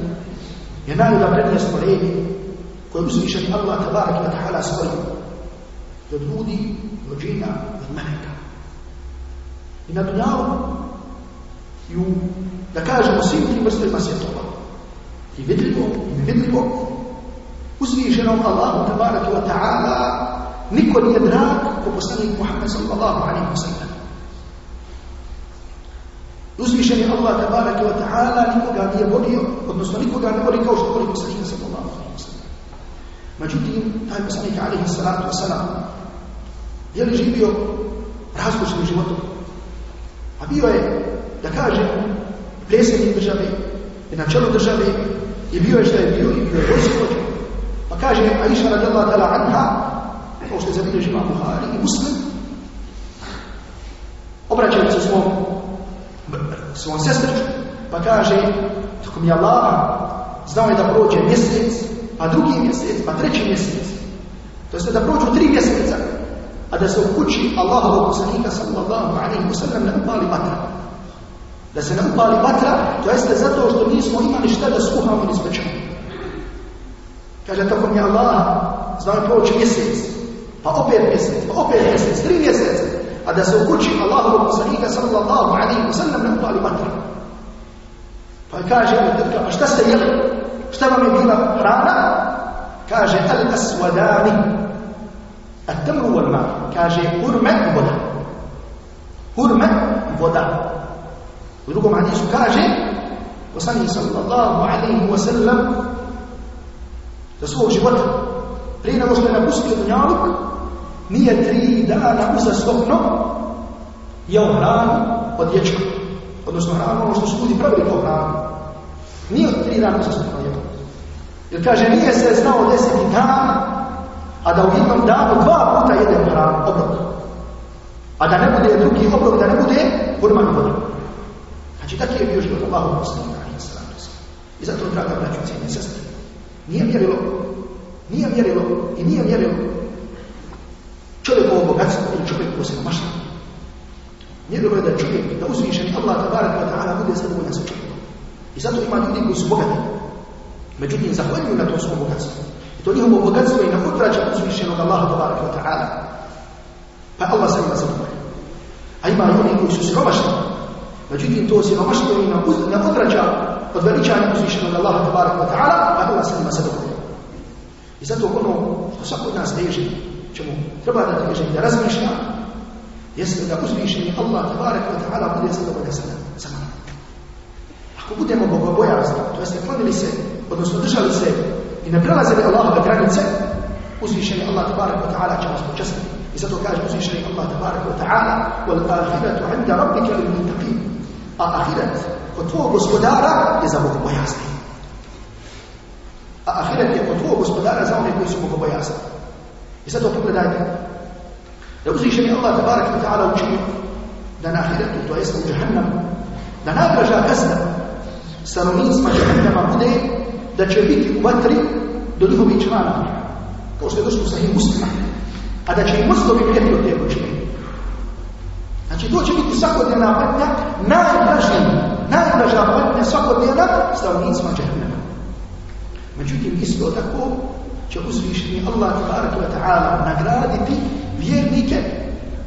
ينال لبرنا سبعين. ويمسك شك الله تبارك وتعالى سبعين. يدهودي وجينا الملكة إن الدنيا يو لكاجة مصيبة بس المسيح طبعا. يبدلوا يبدلوا وزي جنوب الله تبارك وتعالى. نكون يدراك وبصنع محمد صلى الله عليه وسلم. Uzvišen je Allah tabaraka wa ta'ala nikoga nije volio, odnosno nikoga ne voli kao što voli poslanika sallallahu alaihi wa sallam. Međutim, taj poslanik alaihi salatu wa sallam je li živio razlučnim životom? A bio je, da kaže, predsjednik države i na čelu države i bio je što je bio i bio je vojskovođa. Pa kaže Aisha radijallahu ta'ala anha, kao što je zabilježi Buhari i Muslim, obraćaju se svom, svom sestričku, pa kaže, tako mi Allah, znao je da prođe mjesec, pa drugi mjesec, pa treći mjesec. To je da prođu tri mjeseca, a da se u kući Allahovog poslanika sallallahu alaihi wa sallam ne upali vatra. Da se ne upali vatra, to jeste zato što nismo imali šta da skuhamo ni spečamo. Kaže, tako mi Allah, znao je proći mjesec, pa opet mjesec, pa opet mjesec, tri mjeseca, هذا سوى شيء الله ومصريك صلى الله عليه وسلم له طالب أنفر فكاجة تذكر أشتا سيئ اشتبه من ديما حرانا كاجة الأسودان التمر والماء. كاجة هرمة ودا هرمة ودا ودركم حديث كاجة وصني صلى الله عليه وسلم. تسوه جبته لين وصلنا بسك دنياك nije tri dana uzastopno jeo hranu od dječka. Odnosno hranu ono što su ljudi pravili kao hranu. Nije od tri dana uzastopno jeo. Jer kaže nije se znao deseti dan a da u jednom danu dva puta jedem hranu, obrok. A da ne bude drugi obrok, da ne bude kurman voda. Znači, tako je bio život Allahu poslanika, ali I zato, draga braću, cijenje sestri, nije mjerilo, nije mjerilo i nije mjerilo čovjekovo bogatstvo ili čovjekovo siromaštvo. Nije dobro da čovjek, da uzvišeni Allah, tabarak wa ta'ala, bude zadovoljan sa čovjekom. I zato ima ljudi koji su bogati. Međutim, zahvaljuju na to svoje bogatstvo. I To njihovo bogatstvo i ne odvraća uzvišenog Allaha tabaraka wa ta'ala. Pa Allah sa ima zadovoljan. A ima ljudi koji su siromašni. Međutim, to siromaštvo i ne odvraća od veličanja uzvišenog Allaha tabaraka wa ta'ala, pa Allah sa ima zadovoljan. I zato ono što svako od nas teži, čemu treba da teži da razmišlja, jeste da uzvišeni Allah tabaraka wa ta'ala bude zadovolja sa nama. Ako budemo bogobojazni, to jeste klonili se, odnosno držali se i ne prelazili Allahove granice, uzvišeni Allah tabarak wa ta'ala će nas počestiti. I zato kaže uzvišeni Allah tabarak wa ta'ala wal ahiretu inda rabbika lil muttaqin. A ahiret kod tvojeg gospodara je za bogobojazni. A ahiret je kod tvojeg gospodara za one koji su bogobojazni. I zato pogledajte da uzvišeni Allah tabarak wa ta'ala učinio da na ahiretu, to jest u jahannamu, da najdraža kazna stanovnicima jahannama bude da će biti u vatri do njihovih člana, kao što je došlo sa muslima, a da će i muslovi prijeti od te počine. Znači, to će biti svakodnevna patnja, najdražnija, najdraža patnja svakodnevna stavnicima džahnama. Međutim, isto tako će uzvišeni Allah tabaraka wa ta'ala nagraditi vjernike,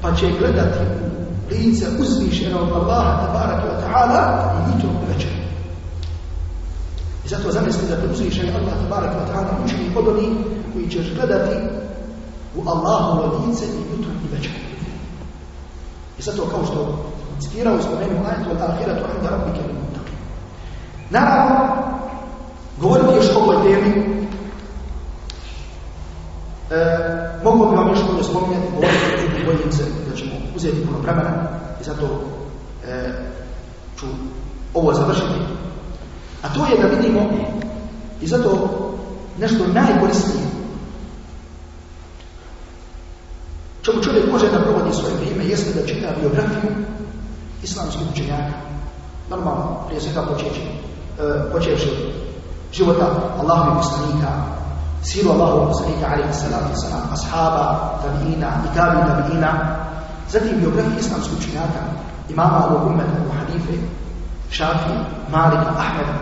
pa će gledati u lice uzvišenog Allaha tabaraka wa ta'ala i jutro večer. I zato zamislite da te uzvišeni Allah tabarak wa ta'ala učini od onih koji ćeš gledati u Allahovo lice i jutro i večer. I zato kao što citirao i spomenuo ajetu al-ahiratu inda rabbike lil-muttaqin. Naravno, govoriti još o ovoj temi, e, mogu bi vam još bolje spominjati, govoriti i bojim se da ćemo uzeti puno vremena i zato e, ću ovo završiti A to je da vidimo i zato nešto najkorisnije. Čemu čovjek može da provodi svoje vrijeme jeste da čita biografiju islamskih učenjaka. Normalno, prije svega počeći, e, počeći života Allahovih poslanika, silu Allahovi poslanika, alaihi salatu wasalam, ashaba, tabiina, i tabi tabiina, zatim biografije islamskih učenjaka, imama ovog umeta, Abu Hanife, Šafi, Malik, Ahmeda,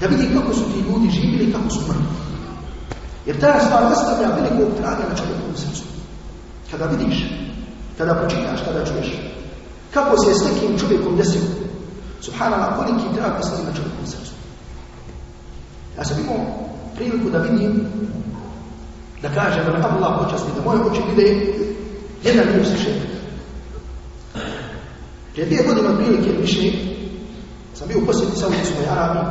da vidi kako su ti ljudi živjeli i kako su mrli. Jer ta stvar ostavlja velikog traga na čovjekovom srcu. kada vidiš, kada počitaš, kada čuješ, kako se je s nekim čovjekom desilo, subhanallah, koliki trag ostavlja na čovjekovom srcu. Ja sam imao priliku da vidim, da kažem da Allah počasti, da moje oči vide jedan lijep svišet. Prije dvije godine od prilike više, sam bio u posjeti Saudijskoj Arabiji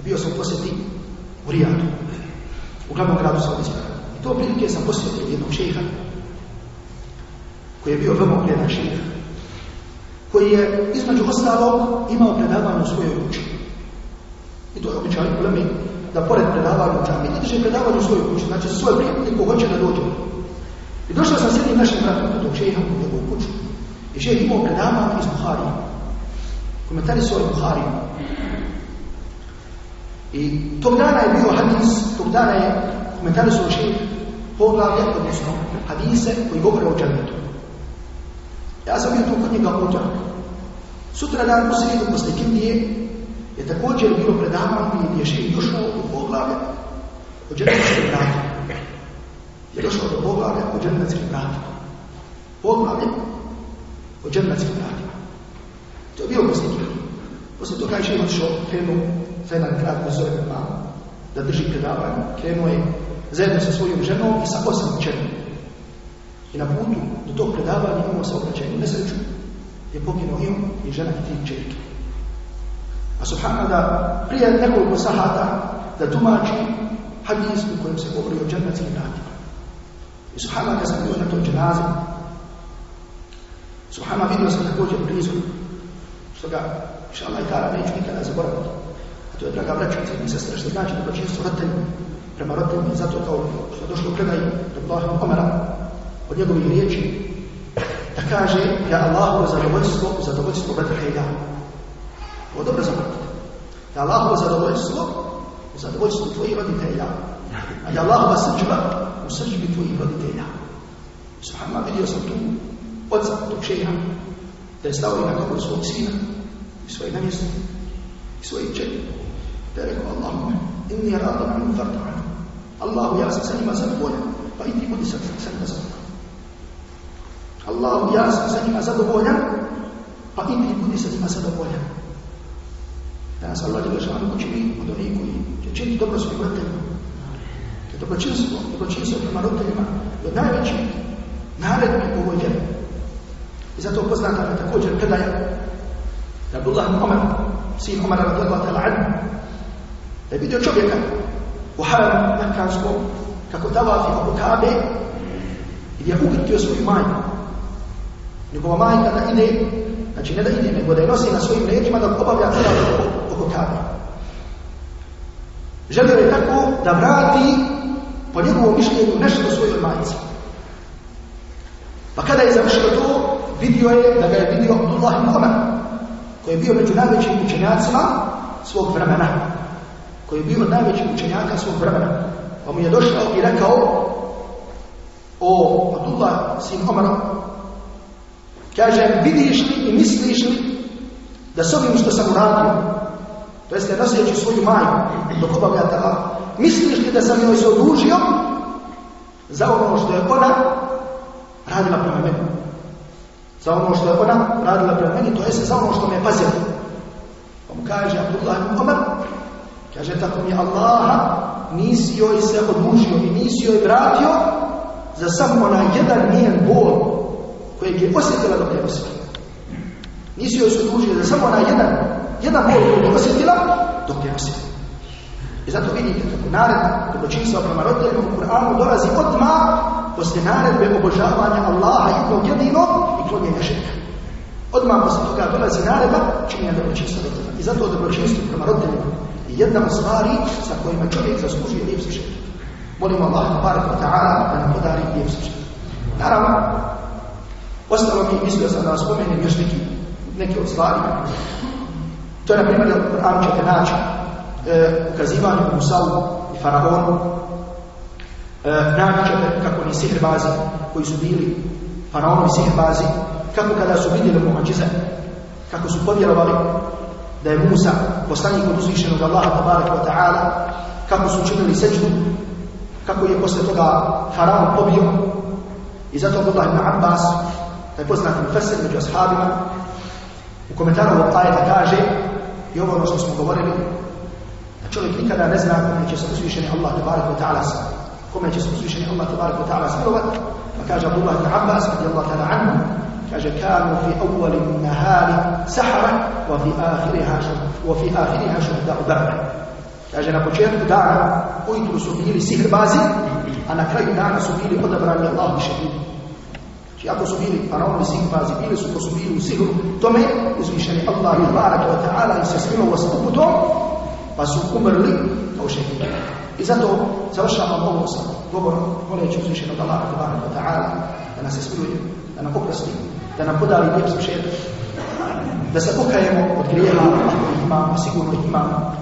i bio sam u posjeti u Rijadu, u glavnom gradu Saudijskoj Arabiji. I to prilike sam posjetio jednog šeha, koji je bio veoma ugledan šeha koji je između ostalog imao predavanje u svojoj kući. I to je običaj ulemi da pored predavanja u džami, ne drže predavanje u svojoj kući, znači svoje prijatelje ko hoće da dođe. I došao sam s jednim našim bratom kod tog šeha u njegovu kuću. I šeha imao predavanje iz Buhari, Komentari su Buhari. I tog dana je bio hadis, tog dana je komentari su šeha poglavlja, odnosno hadise koji govore o džanetu. Ja sam bio tu kod njega utorak. Sutra dan u sredu posle Kindije je također bilo predavanje gdje je šeji došao u poglavlja o džernetskim vratima. Je došao do poglavlja o džernetskim vratima. Poglavlje o džernetskim vratima. To je bio posle Kindije. Posle toga je šeji otišao, krenuo za jedan kratko zove Malo, da drži predavanje. Krenuo je zajedno sa svojom ženom i sa osam černom. I na putu do tog predavanja imao saobraćajnu nesreću je poginuo i on i žena i tri čerke. A subhana da prije nekoliko sahata da tumači hadis u kojem se govori o džennetskim vratima. I subhana da sam bio na tom dženazi, subhana vidio sam također blizu, što ga, inša Allah i tara, neću nikada zaboraviti. A to je, draga braćice i sestre, što znači da dobročinstvo roditelju, prema roditeljima, zato kao što je došlo u predaju do Allahom Omara, od njegovih riječi, da kaže, ja Allahu zadovoljstvo, zadovoljstvo brata Ovo dobro zapratite. Da Allahu zadovoljstvo, zadovoljstvo tvojih roditelja. A da Allahu srđba u srđbi tvojih roditelja. Subhanallah, vidio sam tu oca tog šeha, da je stao i na kako svog sina, i svoje namjesto, i svoje čeri. Da je rekao, Allahumma, inni rada farta manu. Allahu, ja sam sa njima zadovoljan, pa i ti budi sa, sa njima zadovoljan. Allahu, ja sam sa njima zadovoljan, pa i ti budi sa njima zadovoljan. Da nas Allah je lešanu učini od onih koji će činiti dobro svojim roditeljima. To je dobročinstvo, dobročinstvo prema roditeljima je najveći najvećih naredbi u ovoj vjeri. I zato poznata je također predaja da Abdullah ibn Umar, sin Umara radijallahu ta'ala anhu, da je vidio čovjeka u haram mekanskom kako tavafi oko Kabe gdje je ugritio svoju majku. Njegova majka da ide, znači ne da ide, nego da je nosi na svojim leđima da obavlja tavaf oko, Kabe. Želio je tako da vrati po njegovom mišljenju nešto svojoj majici. Pa kada je završio to, vidio je da ga je vidio Abdullah ibn Umar, koji je bio među najvećim učenjacima svog vremena, koji je bio od najvećih učenjaka svog vremena. Pa mu je došao i rekao o Abdullah sin Umar, kaže, vidiš li i misliš li da s ovim što sam uradio, to jeste nosijeći svoju majku dok obavlja ta misliš li da sam joj se odužio za ono što je ona radila prema meni? Za ono što je ona radila prema meni, to jeste za ono što me je pazila. On kaže Abdullah ibn Umar, kaže tako mi Allaha, nisi joj se odužio i nisi joj vratio za samo onaj jedan njen bol kojeg je osjetila dok je osjetila. Nisi joj se odužio da samo onaj jedan, jedan bol koji je osjetila dok je osjetila. I zato vidite kako naredba dobročinstva prema roditeljima u Kur'anu dolazi odmah posle naredbe obožavanja Allaha jednog jedinog i klonjenja širka. Odmah posle toga dolazi naredba činjenja dobročinstva roditeljima. I zato dobročinstvo prema roditeljima je jedna od stvari sa kojima čovjek zaslužuje lijep svišet. Molimo Allah tabarak wa ta'ala da nam podari lijep svišet. Naravno, ostalo mi mislio sam da vas spomenem još neki, neke od stvari. To je, na primjer, da u Kur'anu ćete naći e, ukazivanje Musavu i Faraonu. E, naći ćete kako ni sihrbazi koji su bili Faraonovi sihrbazi, kako kada su vidjeli muhađize, kako su povjerovali da je Musa poslanik od uzvišenog Allaha tabaraka wa ta'ala, kako su učinili seđu, kako je posle toga Faraon pobio I zato Abdullah ibn Abbas, taj poznati mufesir među ashabima, u komentaru ovog ajeta kaže, i ovo ono što smo govorili, da čovjek nikada ne zna kome će se uzvišeni Allah tabarak wa ta'ala sa, kome će se uzvišeni Allah tabarak wa ta'ala smilovat, pa kaže Abdullah ibn Abbas, radi Allah ta'ala anhu, kaže, kanu fi awali nahari sahara, wa fi ahiriha, wa fi ahiriha šuhda'u barra. Kaže, na početku dana ujutru su bili sihrbazi, a na kraju dana su bili odabrani Allah šehidi. Znači, ako su bili faraoni sihrbazi, bili su, ko su bili u sihru, tome uzvišeni Allah i baraka wa ta'ala i se smilovo s uputom, pa su umrli kao šehidi. I zato završavam ovo sa govorom, voleći uzvišenog Allah i baraka wa ta'ala, da nas se smiluje, da nam oprosti, da nam podali lijep sušetak, da se pokajemo od grijeha, ako ih imamo, sigurno ih imamo,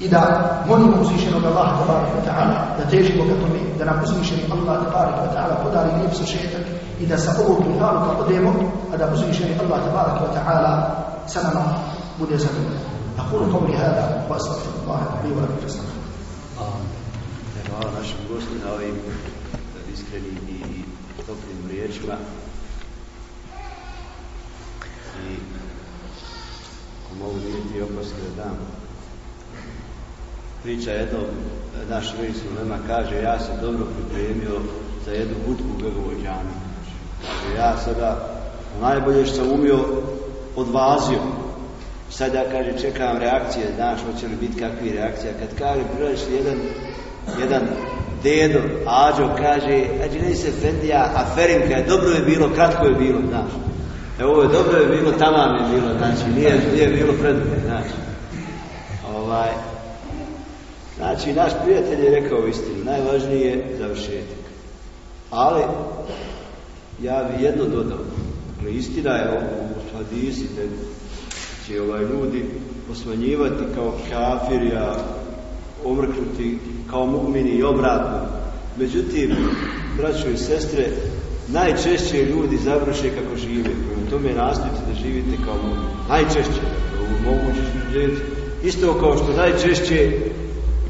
i da molimo uzvišenog Allaha tabaraka wa ta'ala, da težimo ka tome, da nam uzvišeni Allah tabaraka wa ta'ala podari lijep sušetak i da sa ovog dunjaluka odemo, a da uzvišeni Allah tabaraka wa ta'ala sa nama bude zadovoljan. أقول قولي هذا وأستغفر الله لي ولكم فاستغفروه. Hvala našem gostu na ovim iskrenim i toplim riječima. I ako mogu vidjeti opaske da dam. Priča jednom, naš već nama kaže, ja sam dobro pripremio za jednu hutku u Begovoj džami. Ja sada najbolje što sam umio odvazio. sada kaže, čekam reakcije, znaš, hoće li biti kakvi reakcija. Kad kaže, prilaš jedan, jedan dedo, Ađo, kaže, ađe, ne se Fendija, Aferinka, dobro je bilo, kratko je bilo, znaš. E, ovo je dobro je bilo, tamam je bilo, znači, nije, nije bilo predobro, znači. Ovaj, znači, naš prijatelj je rekao istinu, najvažnije je završetak. Ali, ja bi jedno dodao, dakle, istina je ovo, u hadisi, da će ovaj ljudi osmanjivati kao kafirja, omrknuti kao mugmini i obratno. Međutim, braćo i sestre, najčešće ljudi završe kako žive. Prema tome nastojite da živite kao mugmini. Najčešće, dakle, moguće živjeti. Isto kao što najčešće,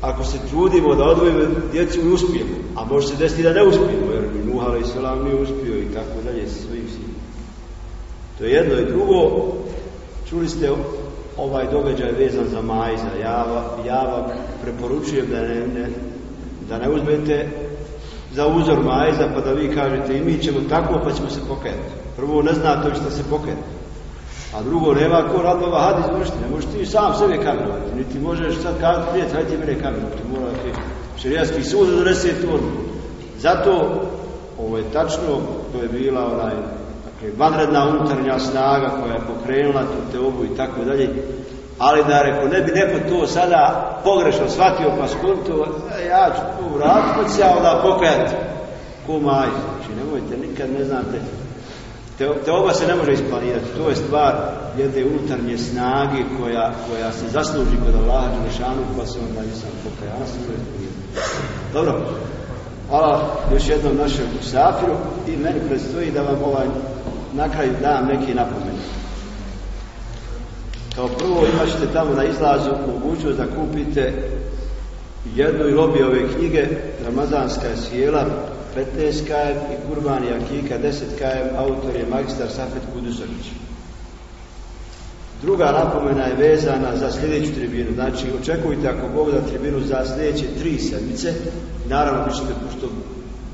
ako se trudimo da odvojimo djecu i uspijemo, a može se desiti da ne uspijemo, Nuh alaih salam nije uspio i tako dalje sa svojim sinom. To je jedno i drugo, Čuli ste ovaj događaj vezan za majza. Ja, ja vam preporučujem da ne, ne, da ne uzmete za uzor majza pa da vi kažete i mi ćemo tako pa ćemo se pokajati. Prvo ne znate što se pokajati. A drugo, nema ko radova had izvršiti. Ne možeš ti sam sebe kamenovati. Niti možeš sad kazati, prijatelj, hajde mene kamenovati. Mora ti širijanski sud da donese tu odluku. Zato, ovo je tačno, to je bila onaj dakle, vanredna unutarnja snaga koja je pokrenula tu teobu i tako dalje, ali da reko, ne bi neko to sada pogrešno shvatio pa skonto, e, ja ću tu vratiti, pa ću ja onda pokajati. Ko maj, znači nemojte, nikad ne znate, te, teoba se ne može isplanirati, to je stvar jedne unutarnje snage koja, koja se zasluži kod Allaha Đelešanu, pa se onda nisam pokajao, ona. Dobro, hvala još jednom našem safiru i meni predstoji da vam ovaj na kraju dam neki napomen. Kao prvo imat ćete tamo na izlazu mogućnost da kupite jednu ili obje ove knjige Ramazanska je sjela 15 km i Kurban i Akika 10 km, autor je magistar Safet Kudusović. Druga napomena je vezana za sljedeću tribinu. Znači, očekujte ako Bog da tribinu za sljedeće tri sedmice. Naravno, vi ćete, pošto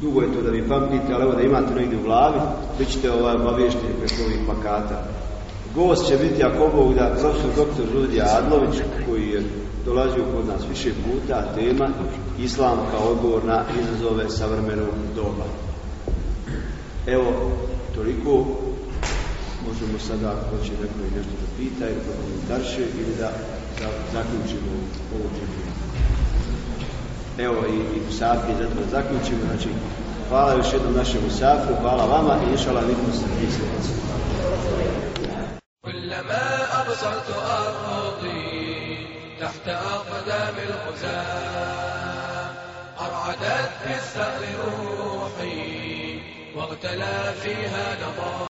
dugo je to da vi pamtite, ali evo da imate negdje u glavi, vi ćete ovaj obavješteni preko ovih plakata. Gost će biti, ako Bog da, profesor doktor Rudi Adlović, koji je dolazio kod nas više puta, tema Islam kao odgovor na izazove savremenog doba. Evo, toliko možemo sada, ako će neko i nešto da pita ili da komentarše ili da, da zaključimo ovu temu. Evo i, i Musafir, zato da zaključimo, znači, hvala još jednom našem Musafru, hvala vama i inšala vidimo se na sljedeći. كلما أبصرت أرضي تحت أقدام الغزاة أرعدت في الثأر روحي واغتلى فيها نظام